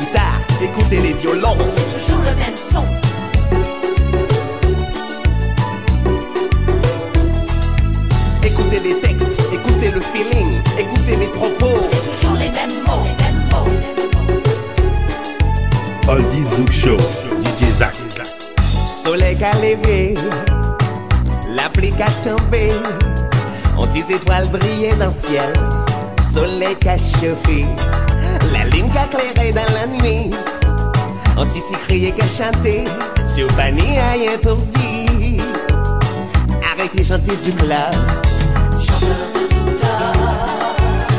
guitares, écoutez les violons. C'est toujours le même son. Écoutez les textes, écoutez le feeling, écoutez les propos. C'est toujours les mêmes mots. Les mêmes mots. Oldie Zouk Show, DJ Zach. Soleil qu'a levé, l'appli qu'a tombé, Antis étoiles brillaient dans le ciel, soleil qu'a chauffé, la lune qu'a clairé dans la nuit, Antis crié qu'a chanté, sur panier rien pour dire, arrêtez chanter club, Chanteur de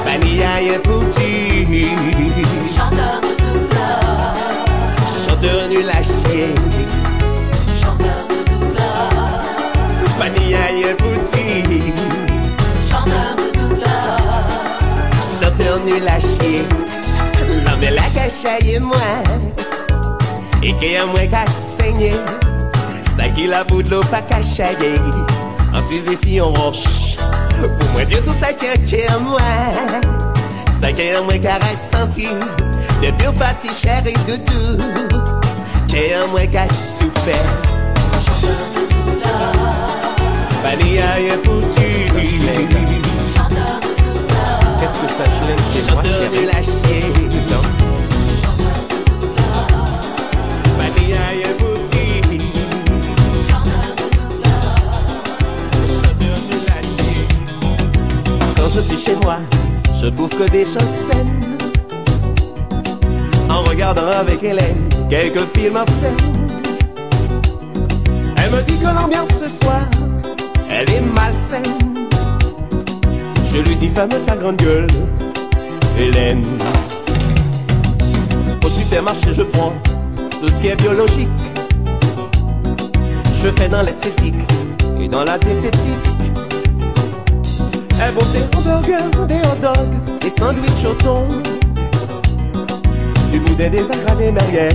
rien pour dire, Chanteur de Zoula. chanteur nul à chier, Chanteur de rien pour dire. Chanteur de Zoula. Chanteur nul à chier L'homme est là qu'a chaillé moi Et qu'il y a moins qu'à saigner. Ça qui la bout de pas qu'à chailler En Suisse ici on roche Pour moi Dieu tout ça qui est en moi Ça qui a moins qu'à ressenti Depuis au parti cher et doudou Qui a moins qu'à souffert Chanteur de Zoula. Pas ni à rien pour Qu'est-ce que ça chlène chez moi, chérie à chier. Quand je suis chez moi, je bouffe que des choses saines. En regardant avec Hélène quelques films obscènes. Elle me dit que l'ambiance ce soir, elle est malsaine. Je lui dis ferme ta grande gueule, Hélène. Au supermarché, je prends tout ce qui est biologique. Je fais dans l'esthétique et dans la diététique. Elle vaut des hamburgers, des hot dogs, des sandwichs au thon. Du boudin, des des merguez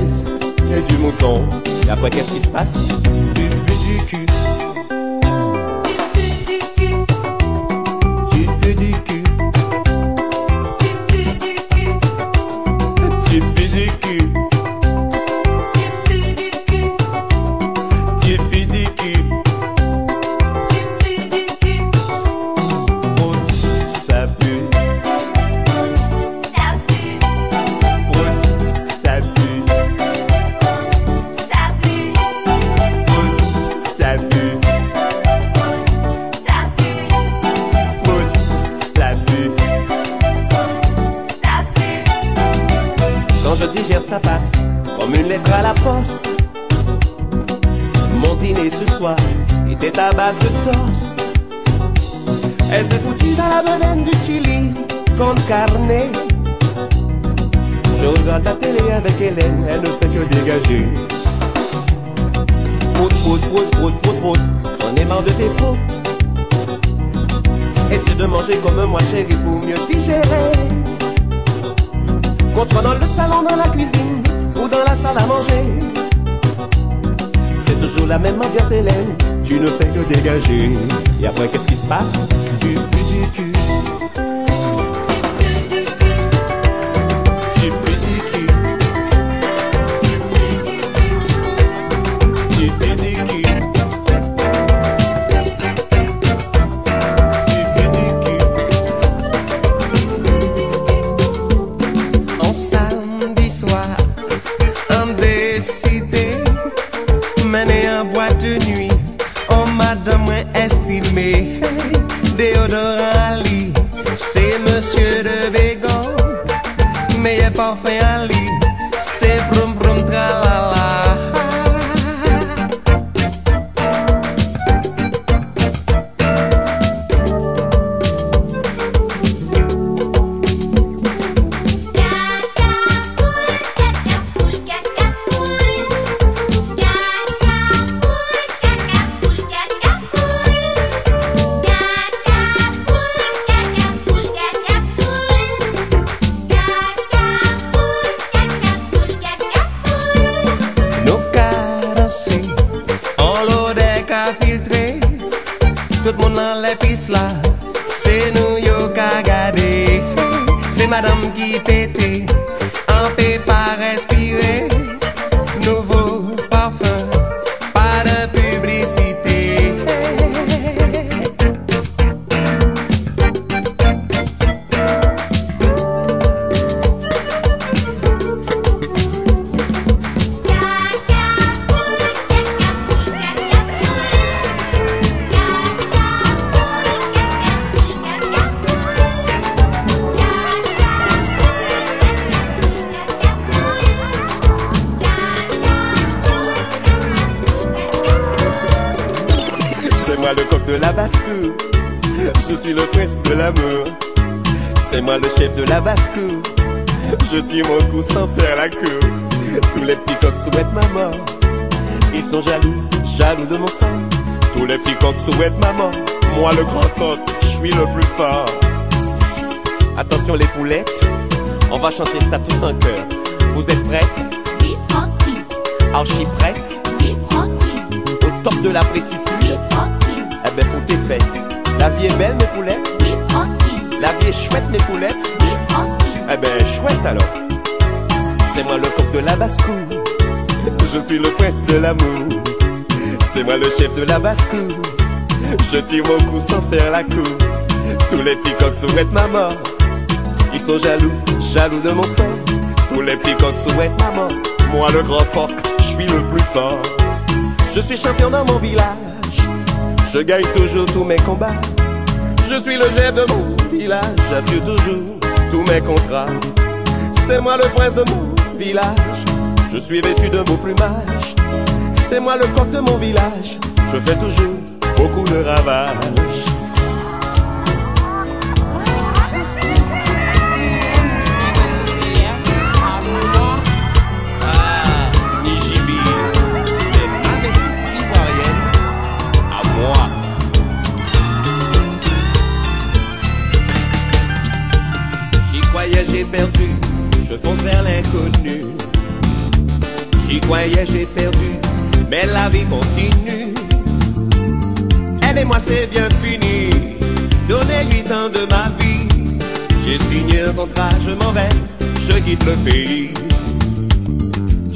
et du mouton. Et après, qu'est-ce qui se passe? Du plus du cul. Base de toast. Elle s'est foutue dans la bedaine du chili con carne. Je regarde la télé avec Hélène, elle ne fait que dégager. Prout, prout, prout, prout, prout, prout, j'en ai marre de tes proutes. Essaie de manger comme moi chérie pour mieux digérer. Qu'on soit dans le salon, dans la cuisine ou dans la salle à manger. C'est toujours la même ambiance Hélène, tu ne fais que dégager. Et après qu'est-ce qui se passe? C'est monsieur de Bégon. Meilleur parfum à les petits coqs souhaitent ma mort. Moi le grand coq, je suis le plus fort. Attention les poulettes, on va chanter ça tous en chœur. Vous êtes prêtes Oui, tranquille. Archi prêtes Oui, tranquille. Au top de la prétuture Oui, tranquille. Eh ben faut t'es fait. La vie est belle mes poulettes Oui, tranquille. La vie est chouette mes poulettes Oui, tranquille. Eh ben chouette alors C'est moi le coq de la basse-cour Je suis le prince de l'amour C'est moi le chef de la basse-cour Je tire mon coup sans faire la cour Tous les petits coqs souhaitent ma mort. Ils sont jaloux, jaloux de mon sang. Tous les petits coqs souhaitent ma mort. Moi le grand coq, je suis le plus fort. Je suis champion dans mon village. Je gagne toujours tous mes combats. Je suis le chef de mon village, j'assure toujours tous mes contrats. C'est moi le prince de mon village, je suis vêtu de beau plumage. C'est moi le coq de mon village, je fais toujours beaucoup de ravages. Ah, j'ai perdu, je fonce vers l'inconnu. J'y croyais, j'ai perdu, mais la vie continue. Elle et moi, c'est bien fini. Donnez huit ans de ma vie. J'ai signé un contrat, je m'en vais, je quitte le pays.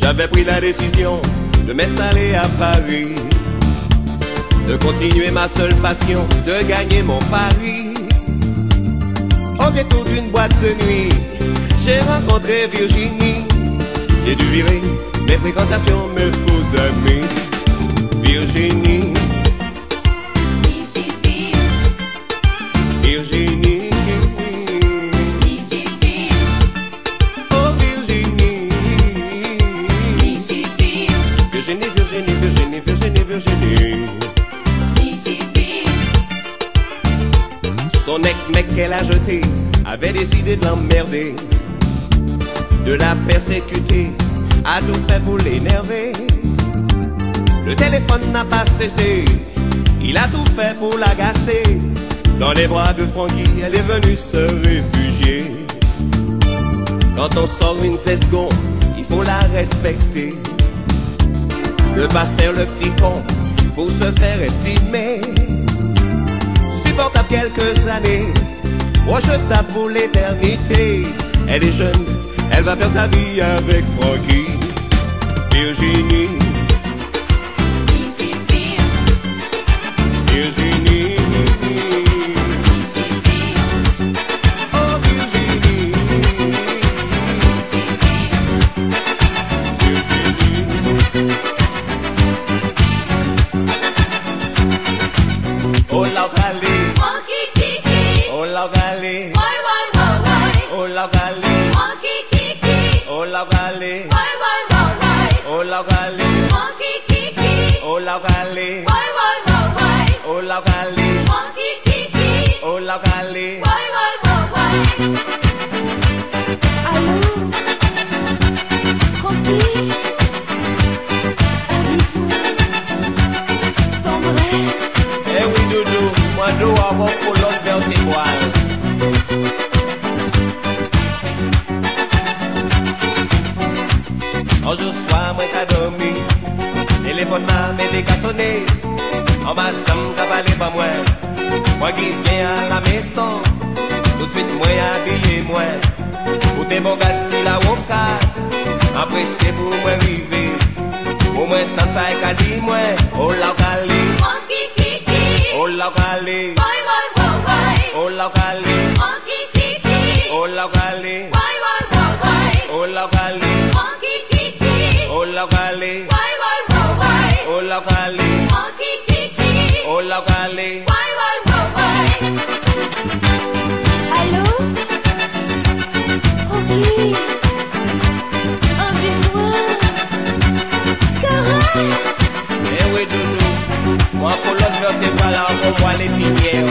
J'avais pris la décision de m'installer à Paris. De continuer ma seule passion, de gagner mon pari. Au détour d'une boîte de nuit, j'ai rencontré Virginie. J'ai dû virer mes fréquentations, mes faux amis. Virginie, Ex-mec qu'elle a jeté avait décidé de l'emmerder, de la persécuter, a tout fait pour l'énerver. Le téléphone n'a pas cessé, il a tout fait pour l'agacer. Dans les bras de Francky, elle est venue se réfugier. Quand on sort une seconde, il faut la respecter. Ne pas le petit pour se faire estimer supportable quelques années. Moi je tape pour l'éternité. Elle est jeune, elle va faire sa vie avec Frankie. Virginie, Virginie. Téléphone m'a m'aidé qu'à sonner. En qu'a parlé pas moi, moi qui viens à la maison, tout de suite moi habillé moi. Pour tes gars, si la woka, après c'est pour moi arriver. Pour moi, tant ça qu'a dit moi, oh la calé, kiki, oh la calé. why why why, Oh la kiki, oh la why, oh la kiki, oh la why why, oh la Cali, kiki, oh la Cali. why why why why? Allô, tranquille, un bisou, caresse. Eh oui doudou, moi colonne yo te pala pou mwa le pinye yo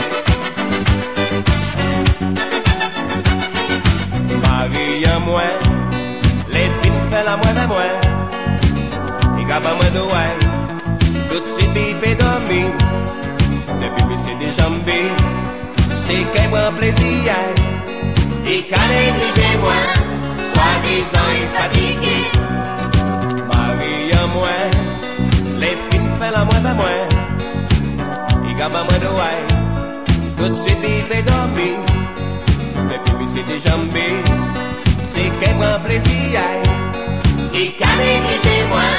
Marie mwen, le fin fè la mwen ve mwen I gaba mwen do wè, tout suite bi pe dormi. Depi mi se de jambi, se ke mwen plezi yè I ka neglije mwen, Soi-disant et fatigué. Marie mwen, le fin fè la mwen ve mwen I gaba mwen do wè, tout suite bi pe dormi. Depi mi se de jambi, se ke mwen plezi yè Et qu'à négliger moi,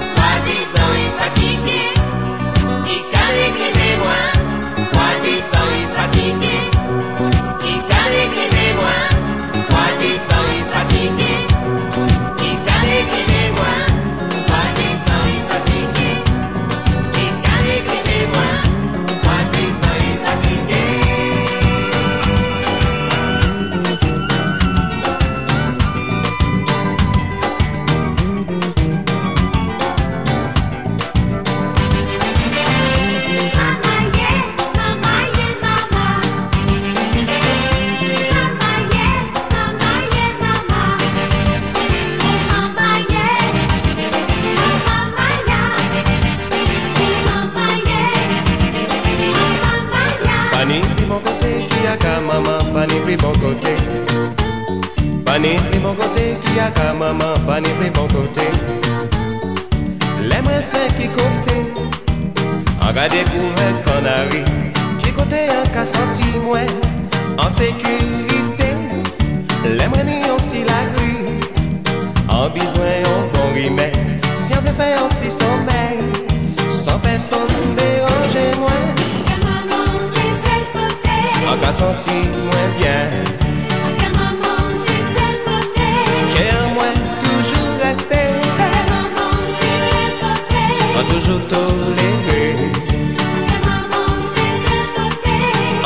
soi-disant et fatigué. Aziz bon kote Pani pi mon kote ki a ka maman, pani pi bon kote Lemre fe ki kote, an ka dekouvet konari Ki kote an ka santi mwen, an sekurite Lemre ni ti la gri, an bizwen yon bon rime Si an ve fe yon ti sommeil, san person dérange mwen An ka santi mwen bien. Que maman c'est seul côté, Kè an mwen toujou reste que maman An toujou tolere côté.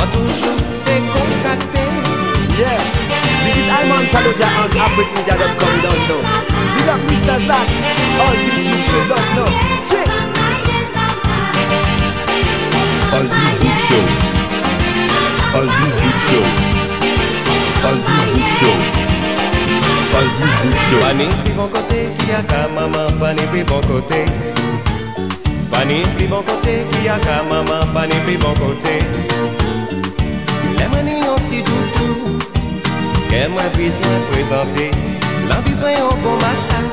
An toujou dekonkate Yeah, this is on AfricMedia.com down now. Big up Mr. Zach, all Show. Aldi Zouk Show. Aldi Zouk Show. Aldi Zouk Show. Pani pi bon kote ki a ka maman, pani pi bon kote Pani pi bon kote ki a ka maman, pani pi bon kote Le mwen ni yon ti doutou Ke mwen bizwen prezante Lan bizwen yon bon masaj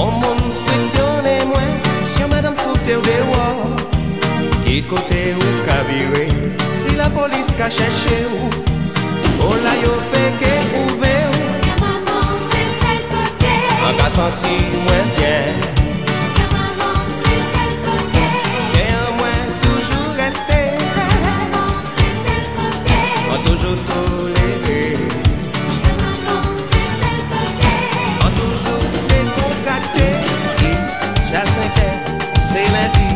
On moun friksyone mwen Si yon madame foute ou de wò Ki kote ou ka vire Si la polis ka chèche ou O la yo peke ouve ou. Maman c'est seul côté, An ka santi mwen bien. E an mwen toujou reste côté, An toujou tolere que maman c'est seul côté. An toujou dekonkate Chal 5 c'est lundi.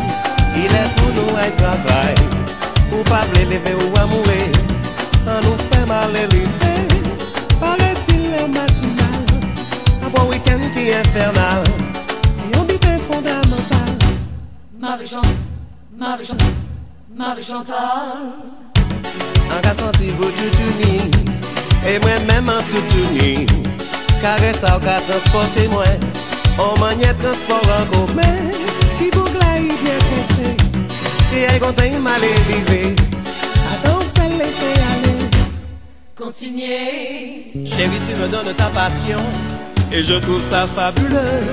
Il est pour nous ay travay Eleve ou amoure An nou fè mal eleve Pare ti le matinal A bon week-end ki infernal. Si yon biten fondamental Marie-Chantal Marie-Chantal Marie-Chantal. An ka santi vou toutouni E mwen men an toutouni Kare sa ou ka transporte mwen On manye transport an koumen. Ti bouk la yi bien konsey E ay konten yi mal eleve danse laisse aller Continuez, Chérie, tu me donnes ta passion et je trouve ça fabuleux.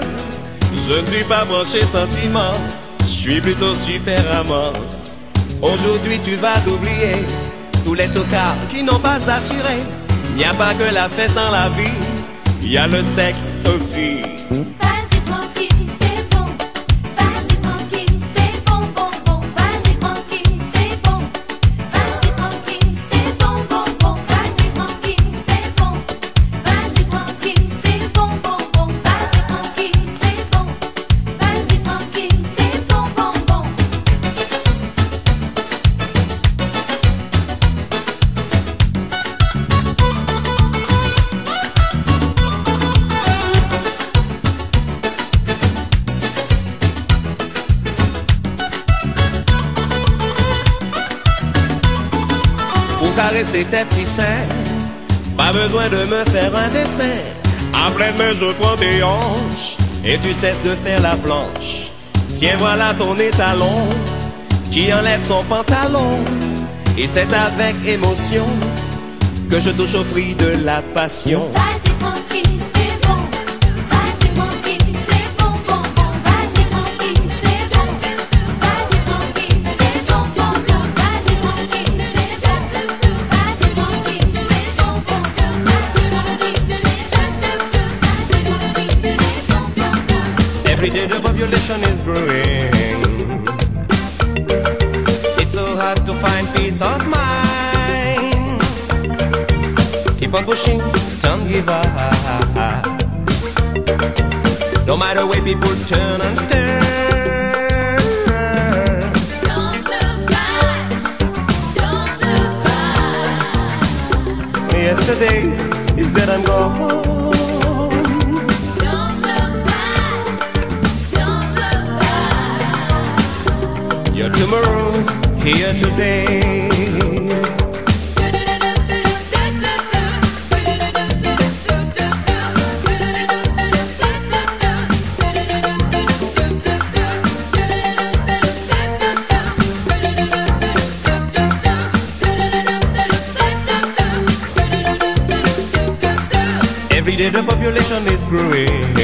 Je ne suis pas branché sentiment, je suis plutôt super amant. Aujourd'hui, tu vas oublier tous les tocards qui n'ont pas assuré. Il n'y a pas que la fête dans la vie, il y a le sexe aussi. Seins. Pas besoin de me faire un dessin. À pleine main, je prends tes hanches et tu cesses de faire la planche. Tiens, voilà ton étalon qui enlève son pantalon. Et c'est avec émotion que je touche au fruit de la passion. Pushing, don't give up. No matter where people turn and stare. Don't look back. Don't look back. Yesterday is dead and gone. Don't look back. Don't look back. Your tomorrow's here today. Population is growing.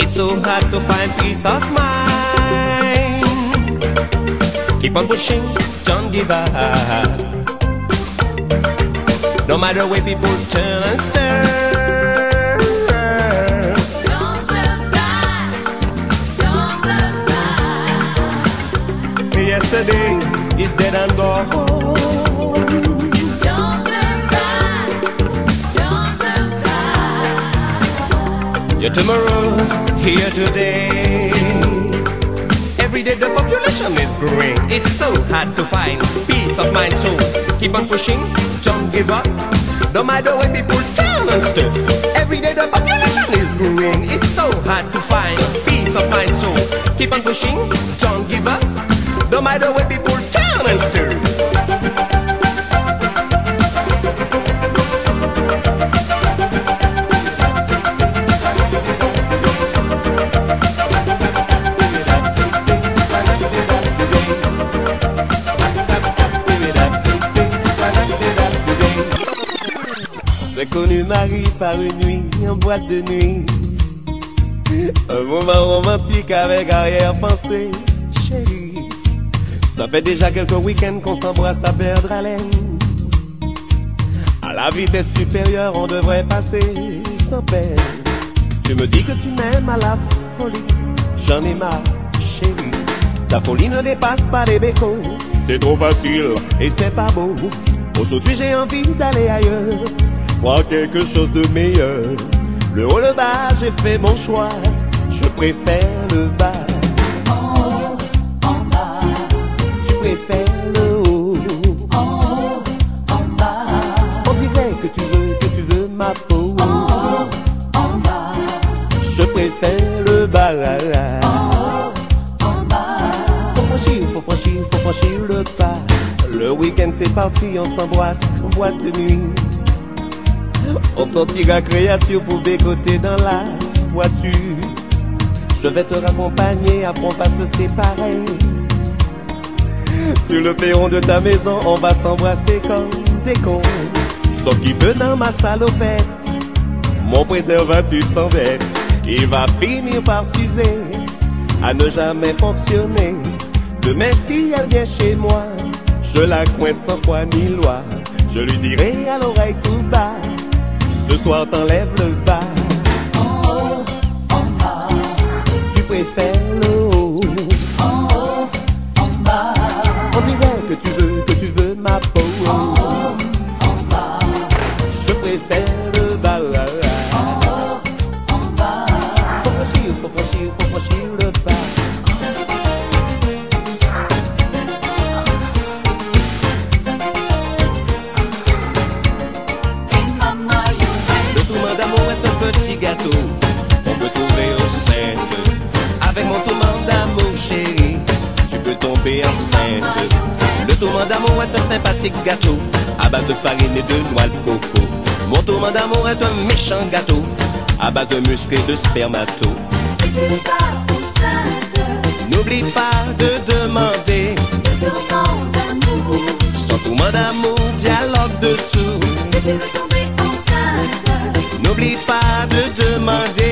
It's so hard to find peace of mind. Keep on pushing, don't give up. No matter where people turn and stare. Don't look back. Don't look back. Yesterday is dead and gone. Your tomorrow's here today. Every day the population is growing. It's so hard to find peace of mind. So keep on pushing, don't give up. No matter where people turn and stuff. Every day the population is growing. It's so hard to find peace of mind. So keep on pushing, don't give up. No matter where people turn and stir. Connu Marie par une nuit en boîte de nuit. Un moment romantique avec arrière-pensée, chérie. Ça fait déjà quelques week-ends qu'on s'embrasse à perdre haleine. À la vitesse supérieure, on devrait passer sans peine. Tu me dis que tu m'aimes à la folie, j'en ai marre, chérie. Ta folie ne dépasse pas les bécos, c'est trop facile et c'est pas beau. Aujourd'hui j'ai envie d'aller ailleurs, voir quelque chose de meilleur. Le haut, le bas, j'ai fait mon choix, je préfère le bas. Tu préfères le haut. On dirait que tu veux, que tu veux ma peau. Je préfère le bas. Faut franchir, faut franchir, faut franchir le pas. Le week-end c'est parti, on s'embrasse en boîte de nuit. On sortira créature pour bécoter dans la voiture. Je vais te raccompagner, après on va se séparer. Sur le perron de ta maison, on va s'embrasser comme des cons. Sauf qu'il veut dans ma salopette, mon préservatif sans bête. Il va finir par s'user, à ne jamais fonctionner. Demain, si elle vient chez moi, je la coince sans foi ni loi. Je lui dirai à l'oreille tout bas, ce soir t'enlèves le bas. Tu préfères un gâteau à base de muscles et de spermato. N'oublie pas de demander le sentiment d'amour, dialogue dessous. Tomber enceinte, n'oublie pas de demander.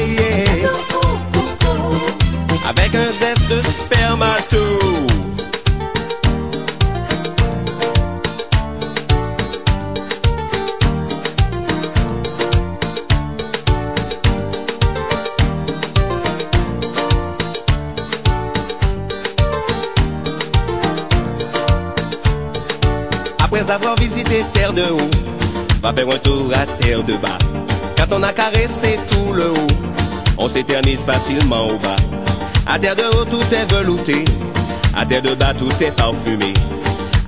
va faire un tour à terre de bas. Quand on a caressé tout le haut, on s'éternise facilement au bas. À terre de haut, tout est velouté. À terre de bas, tout est parfumé.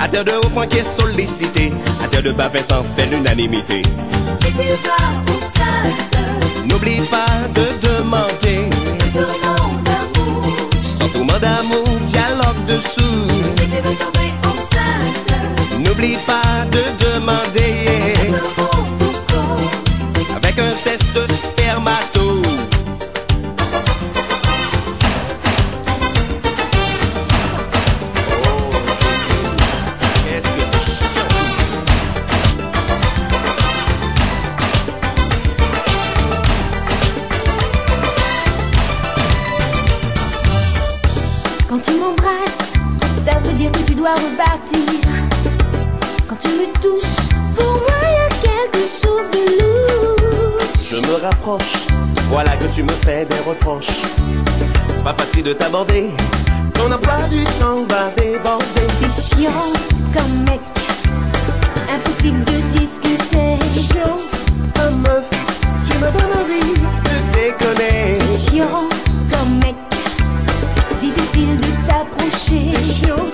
À terre de haut, Franck est sollicité. À terre de bas, Vincent fait l'unanimité. Si tu vas au salte, n'oublie pas de demander. Sentiment d'amour, dialogue dessous. Si tu veux tomber enceinte, n'oublie pas de demander. voilà que tu me fais des reproches. Pas facile de t'aborder, ton emploi du temps va déborder. T'es chiant comme mec, impossible de discuter. T'es chiant comme meuf, tu me donnes envie de déconner. T'es chiant comme mec, difficile de t'approcher. T'es chiant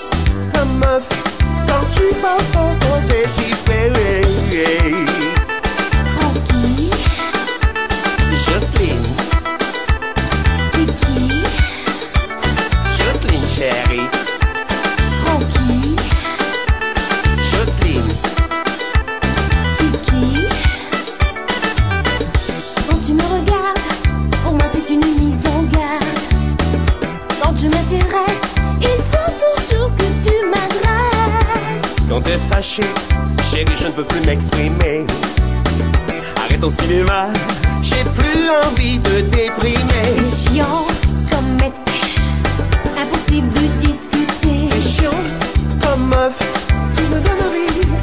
comme meuf, quand tu parles, faut déchiffrer. Chérie, je ne peux plus m'exprimer. Arrête ton cinéma, j'ai plus envie de déprimer. C'est chiant comme mec, impossible de discuter. C'est chiant comme meuf, tu me donnes envie.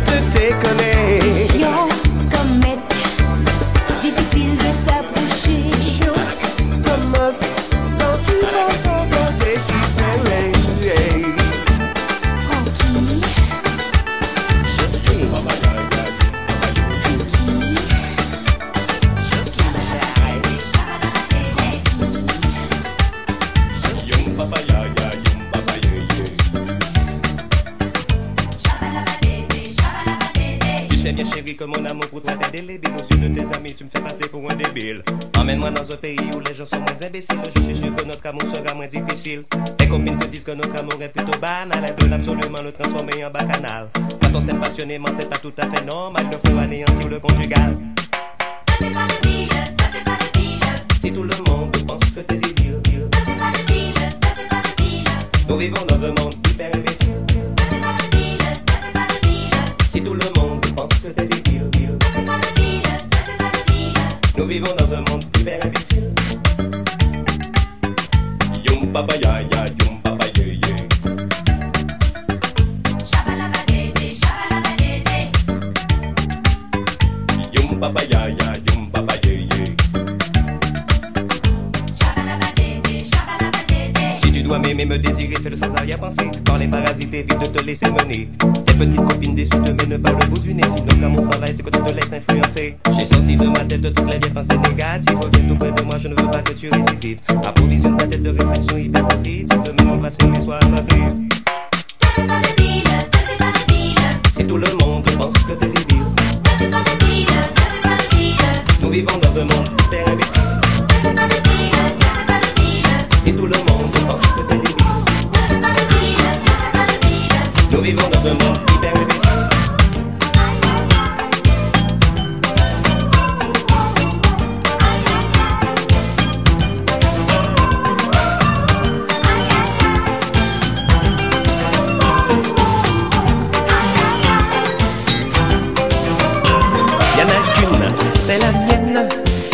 c'est la mienne.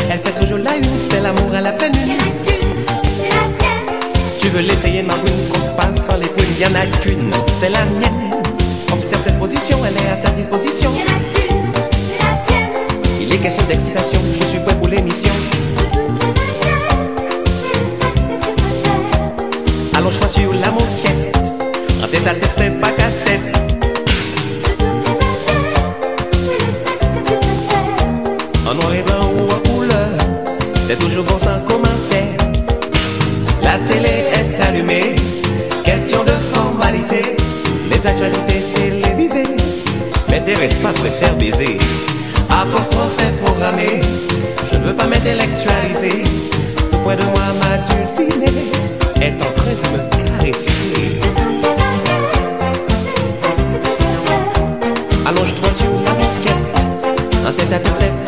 Elle fait toujours la une, c'est l'amour à la peine. Y en a qu'une, c'est la tienne. Tu veux l'essayer, ma brune, qu'on passe sans les plumes. Y en a qu'une, c'est la mienne. Observe cette position, elle est à ta disposition. A qu'une, la tienne. Il est question d'excitation, je suis prêt pour l'émission. Allons, choix sur la moquette. En tête à tête, c'est pas actualités télévisées m'intéressent pas, préfère baiser. Apostrophe est programmé, je ne veux pas m'intellectualiser. Tout près de moi, ma dulcinée est en train de me caresser. Allonge-toi sur la moquette, en tête à tête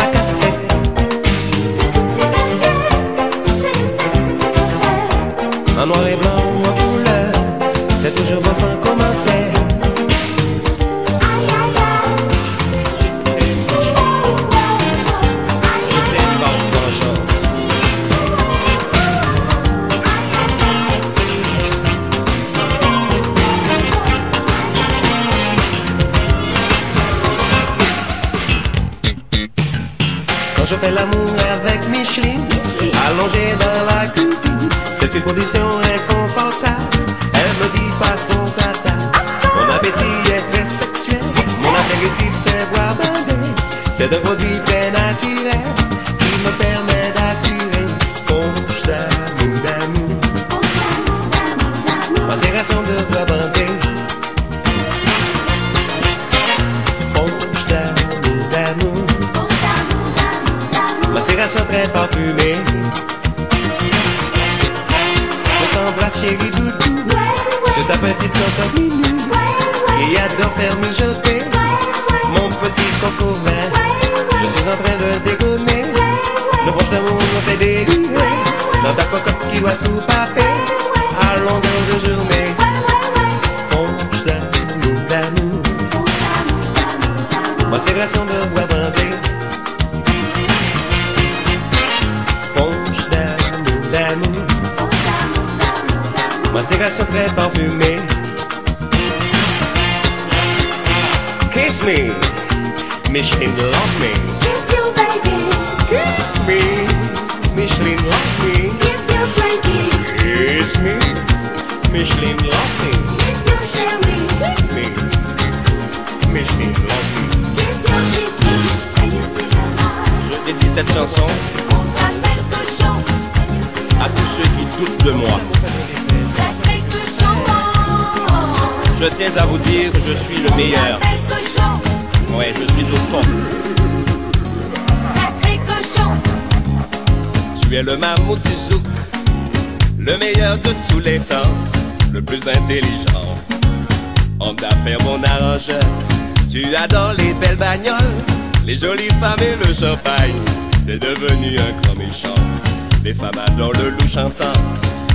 Faire mijoter mon petit vert. Je suis en train de déconner. Le proche d'amour me fait délirer. Dans ta cocotte qui doit soupaper. À longueur de journée. Ponche d'amour, d'amour. Macération de bois bandé. Ponche d'amour, d'amour. Macération très parfumée. Micheline love me. Kiss you, baby. Kiss me, Micheline love me. Kiss you, Frankie. Kiss me, Micheline love me. Kiss you, Sherry. Kiss me, Micheline love me. Kiss Chicky. You light. Je dédie cette chanson à tous ceux qui doutent de moi. Je tiens à vous dire que je suis le meilleur. Ouais, je suis au top. Sacré cochon. Tu es le mammouth du zouk, le meilleur de tous les temps, le plus intelligent. Homme d'affaires, bon arrangeur, tu adores les belles bagnoles, les jolies femmes et le champagne. T'es devenu un grand méchant. Les femmes adorent le loup chantant,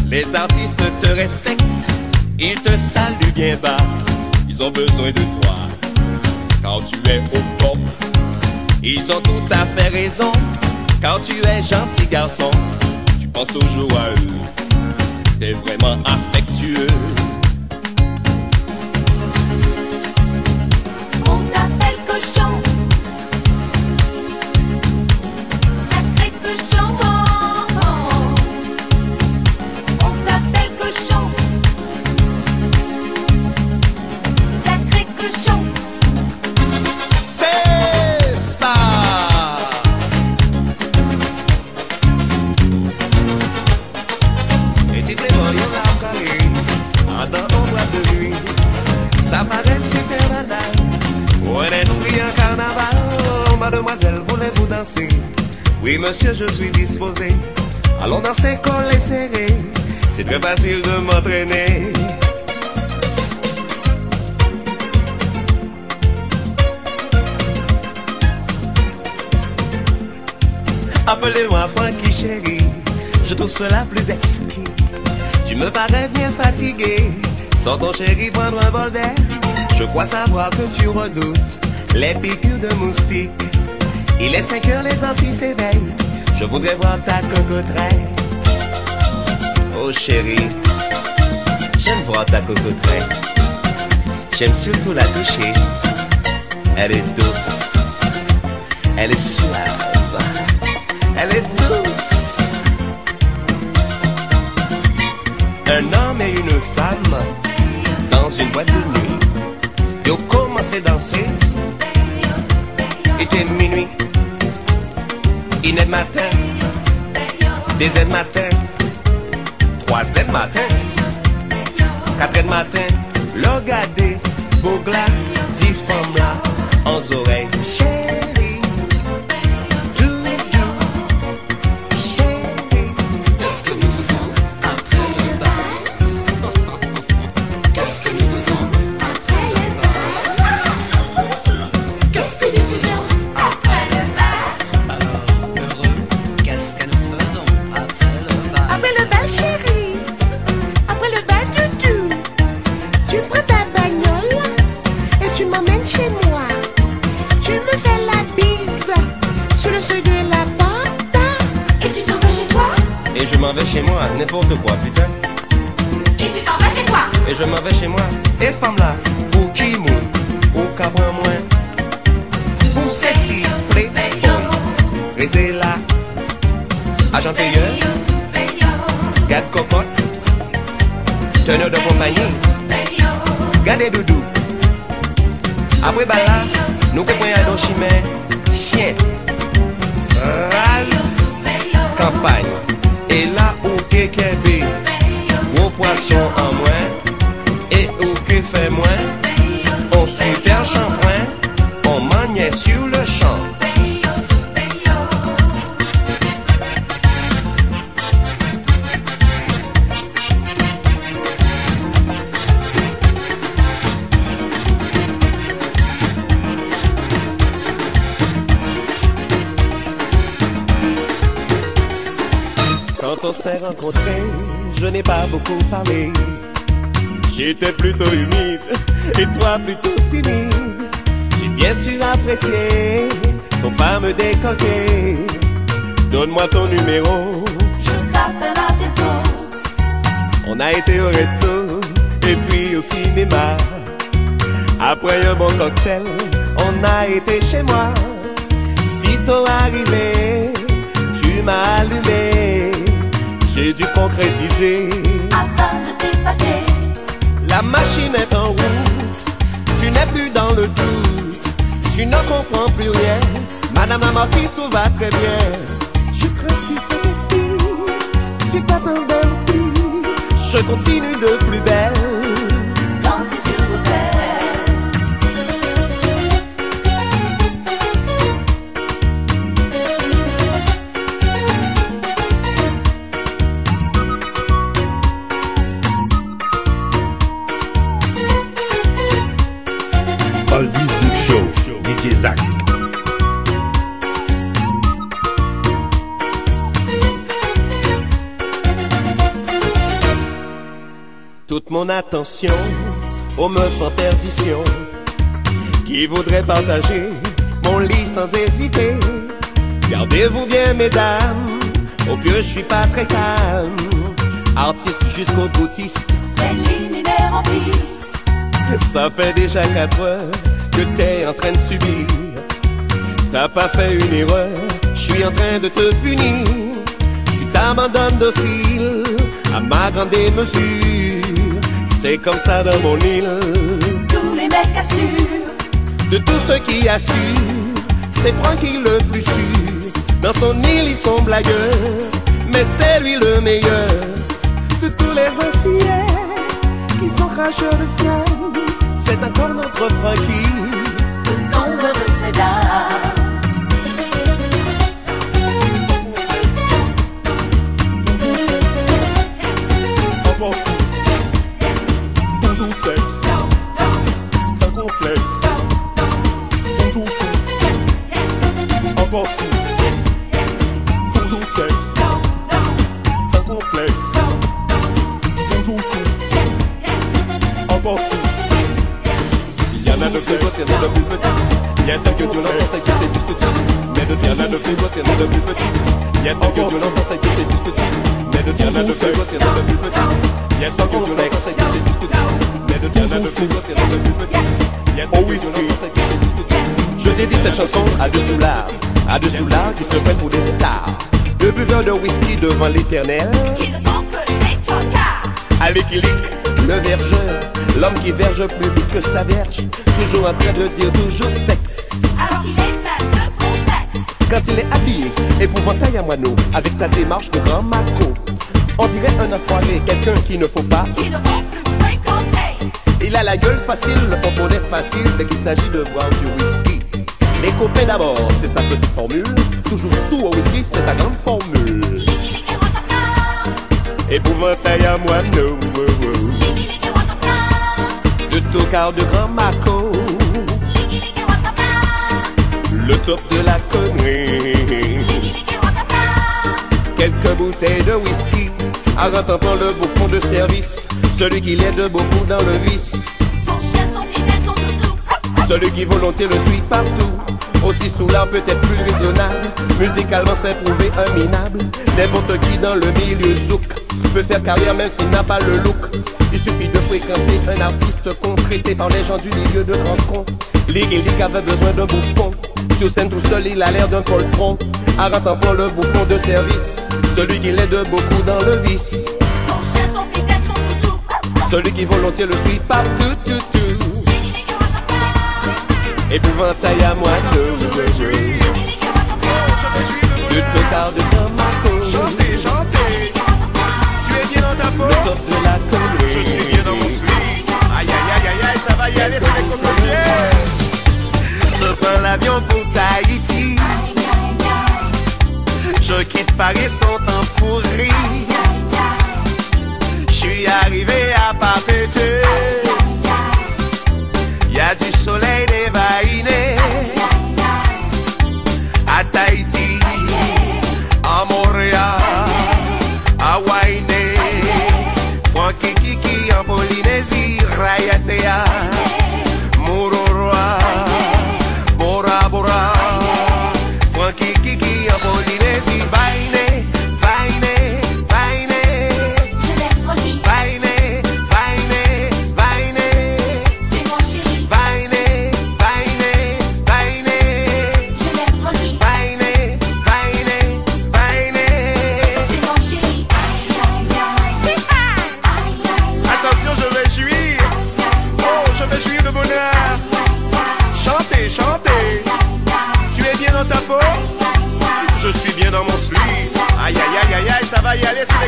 les artistes te respectent, ils te saluent bien bas, ils ont besoin de toi. Quand tu es au top, ils ont tout à fait raison. Quand tu es gentil garçon, tu penses toujours à eux. T'es vraiment affectueux. Oui, monsieur, je suis disposé. Allons danser collés serrés, c'est très facile de m'entraîner. Appelez-moi Frankie chérie, je trouve cela plus exquis. Tu me parais bien fatigué, sans ton chéri prendre un bol d'air. Je crois savoir que tu redoutes les piqûres de moustiques. Il est 5 heures, les Antilles s'éveillent. Je voudrais voir ta cocotte Oh chérie, j'aime voir ta cocoterie. J'aime surtout la toucher. Elle est douce. Elle est suave. Elle est douce. Un homme et une femme dans une boîte de nuit. Ils ont commencé à danser. Il était minuit. Une heure matin. Deux heures matin. Trois heures matin. Quatre heures matin. Le regarder. Beau glas. Dix femmes là. En oreilles. Agent payeur, garde cocotte, teneur de compagnie, gardez doudou. Après là, nous que prenons un chimère, chien, ras, campagne, et là où kékébé, gros poisson en moins, je n'ai pas beaucoup parlé. J'étais plutôt humide et toi plutôt timide. J'ai bien su apprécier ton fameux décolleté. Donne-moi ton numéro. Je t'appelle à tes On a été au resto et puis au cinéma. Après un bon cocktail, on a été chez moi. Sitôt arrivé, tu m'as allumé. J'ai dû concrétiser. de t'épater La machine est en route, tu n'es plus dans le doute, tu ne comprends plus rien. Madame la marquise, tout va très bien. Je presque cet esprit, tu t'attendais plus. Je continue de plus belle. Mon attention aux meufs en perdition qui voudraient partager mon lit sans hésiter. Gardez-vous bien, mesdames, au pieu je suis pas très calme. Artiste jusqu'au boutiste, préliminaire en piste ça fait déjà quatre heures que t'es en train de subir. T'as pas fait une erreur, je suis en train de te punir. Tu t'abandonnes docile à ma grande mesure. C'est comme ça dans mon île. tous les mecs assurent De tous ceux qui assurent, c'est Francky le plus sûr. Dans son île, ils sont blagueurs, mais c'est lui le meilleur. De tous les Antillais qui sont cracheurs de flammes, c'est encore notre Francky. le nombre de ces dames sexe, sans complexe. Toujours fou, encore fou, toujours sexe, sans complexe. Toujours fou, encore fou. Il y en a de plus grosses, a de plus petites. Celles que tu l'entends, celles qui c'est juste tout. Mais de en a de plus grosses, a de plus petites. Que tu l'entends, qui c'est juste tout. Mais de plus pense que c'est juste de se Oh, whisky. Je dédie cette chanson à deux soulards, à deux soulards qui se prennent pour des stars. Deux buveurs de whisky devant l'éternel, Qui ne sont que des tocards. avec Lick, le vergeur, l'homme qui verge plus vite que sa verge, toujours en train de dire toujours sexe. Alors qu'il est plein de contexte. Quand il est habillé, épouvantail à moineau, avec sa démarche de grand maco. On dirait un enfoiré, quelqu'un qu'il ne faut pas. Qui ne plus. Il a la gueule facile, le pomponnet facile dès qu'il s'agit de boire du whisky. Les copains d'abord, c'est sa petite formule. Toujours sous au whisky, c'est sa grande formule. Épouvantail à oh, oh. de tocard de grand maco. Le top de la connerie. Quelques bouteilles de whisky, en rattrapant le bouffon de service. Celui qui l'aide beaucoup dans le vice. Celui qui volontiers le suit partout. Aussi sous l'art peut-être plus raisonnable. Musicalement s'improuver un minable. N'importe qui dans le milieu zouk peut faire carrière même s'il n'a pas le look. Il suffit de fréquenter un artiste con traité par les gens du milieu de con. Ligue et Ligue avait besoin d'un bouffon. Sur scène tout seul, il a l'air d'un poltron. En rattrapant le bouffon de service. Celui qui l'aide beaucoup dans le vice. Celui qui volontiers le suit partout, tout, tout. Épouvantail à moi, De tocard de Bamako. Chantez, chantez. Tu es bien dans ta peau. Le top de la connerie. Je suis bien dans mon slip. Aïe, aïe, aïe, aïe, aïe, ça va y aller, c'est les cocotiers. Je prends l'avion pour Tahiti. Je quitte Paris sans temps pourri. Je suis arrivé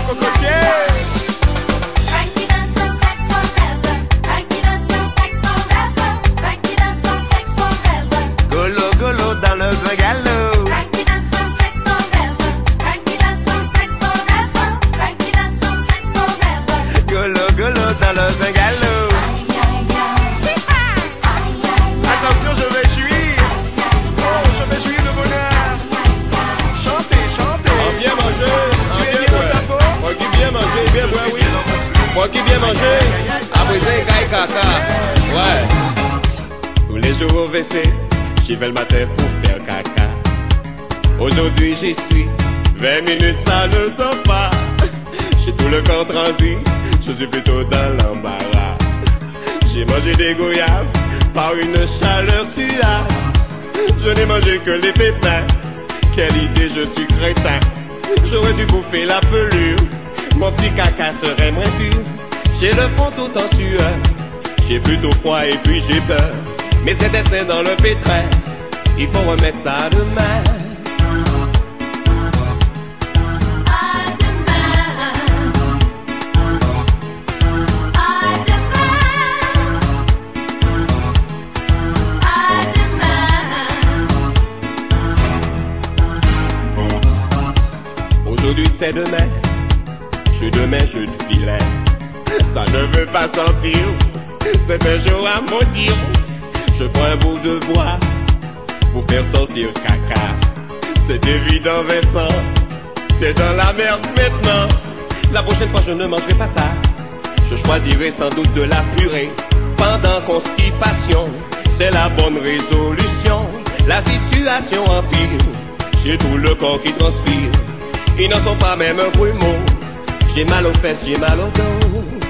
y pelure. Mon petit caca serait moins dur. J'ai le front tout en sueur. J'ai plutôt froid et puis j'ai peur. Mais c'est destin dans le pétrin. Il faut remettre ça demain. C'est demain. Je demain je de filet. Ça ne veut pas sortir. C'est un jour à maudire. Je prends un bout de bois pour faire sortir caca. C'est évident Vincent. T'es dans la merde maintenant. La prochaine fois je ne mangerai pas ça. Je choisirai sans doute de la purée. Pendant constipation, c'est la bonne résolution. La situation empire. J'ai tout le corps qui transpire ils n'en sont pas même grumeaux. J'ai mal aux fesses, j'ai mal aux dents.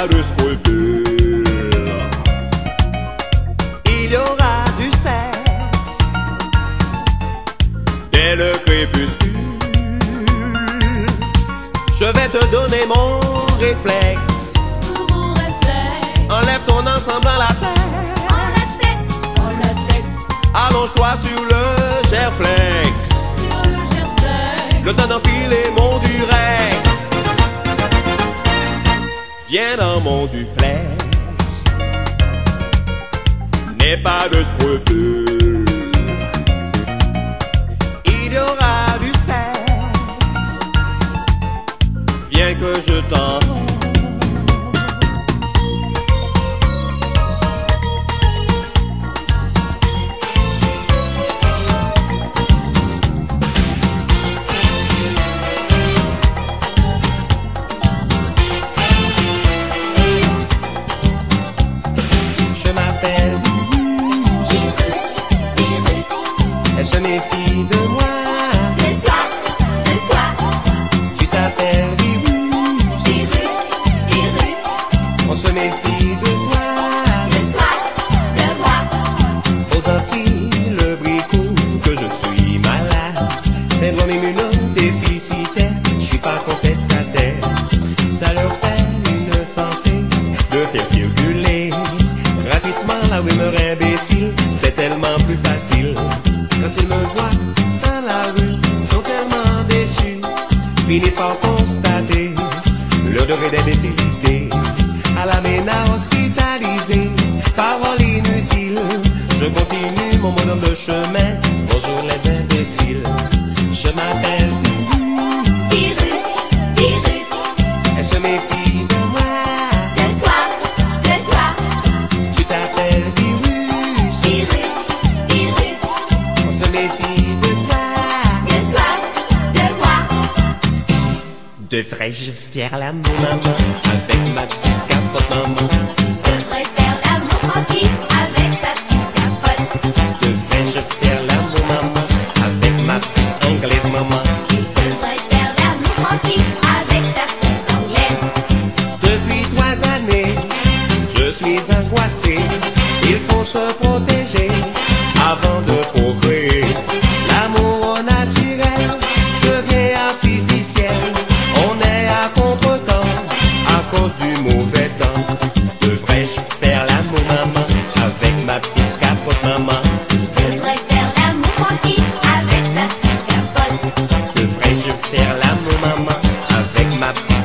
Belarus.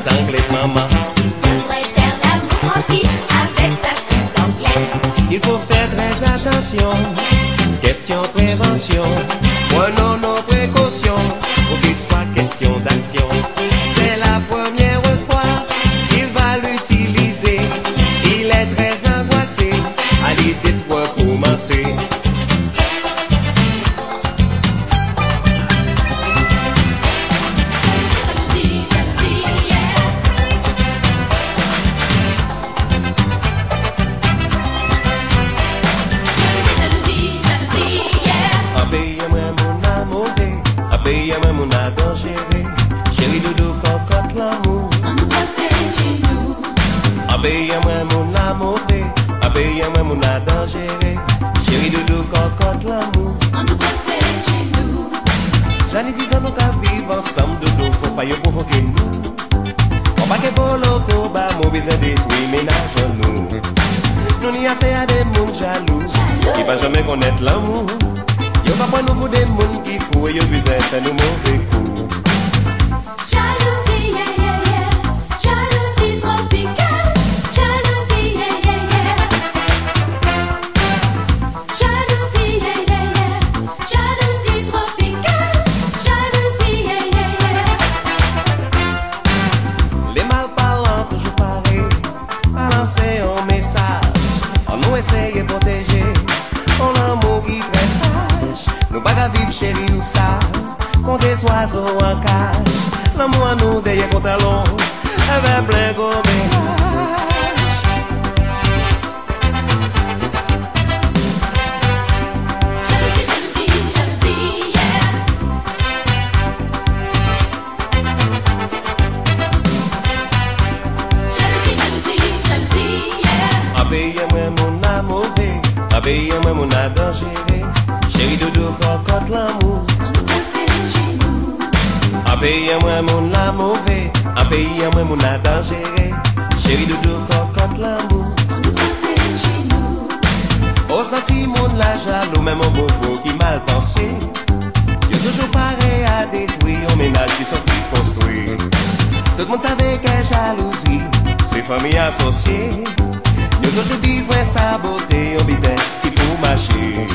petite anglaise, maman. Faudrait faire l'amour en qui avec sa petite anglaise. Il faut faire très attention, question prévention. Oh. net lamu. pays à moi, mon la mauvais. Un pays à moi, mon la dangereux. Chérie doudou, cocotte l'amour. Au sentiment de la jaloux, même au bobo qui mal pensé. Yo toujours pareil à détruire, au ménage qui sorti construit. Tout le monde savait qu'elle jalousie, ses familles associées. Yo toujours disent, ouais, sa beauté, au bitin qui pour marcher.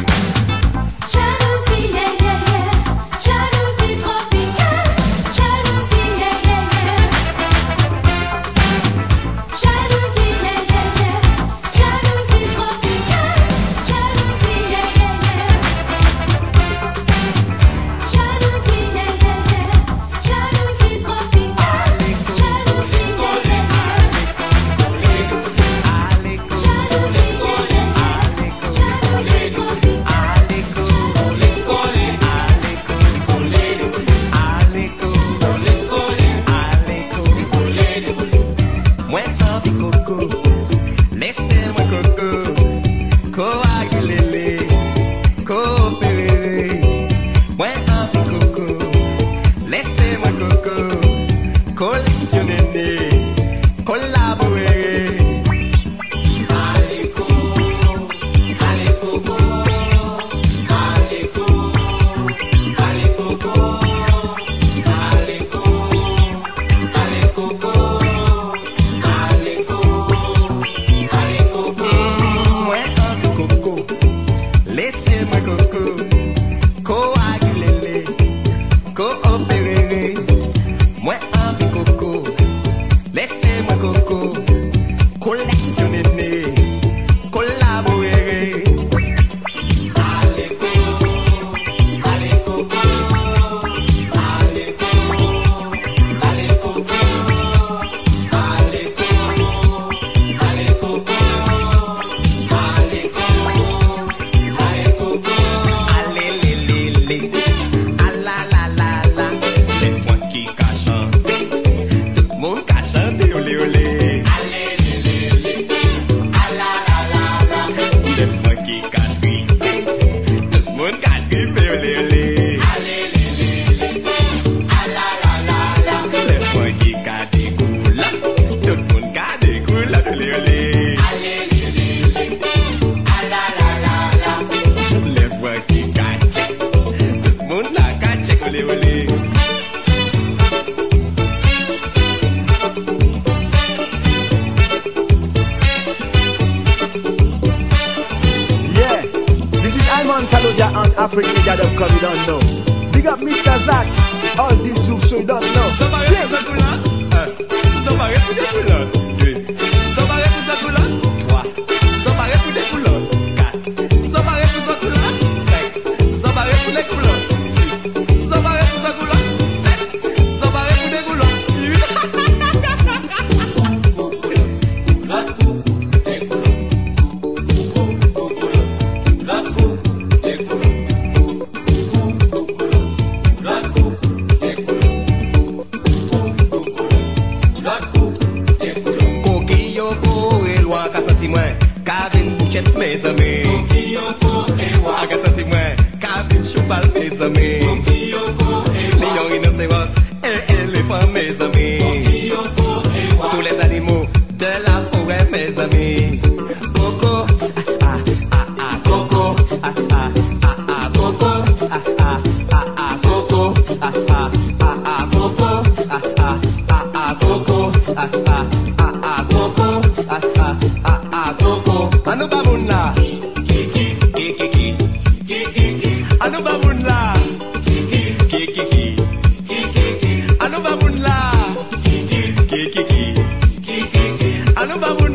Palumba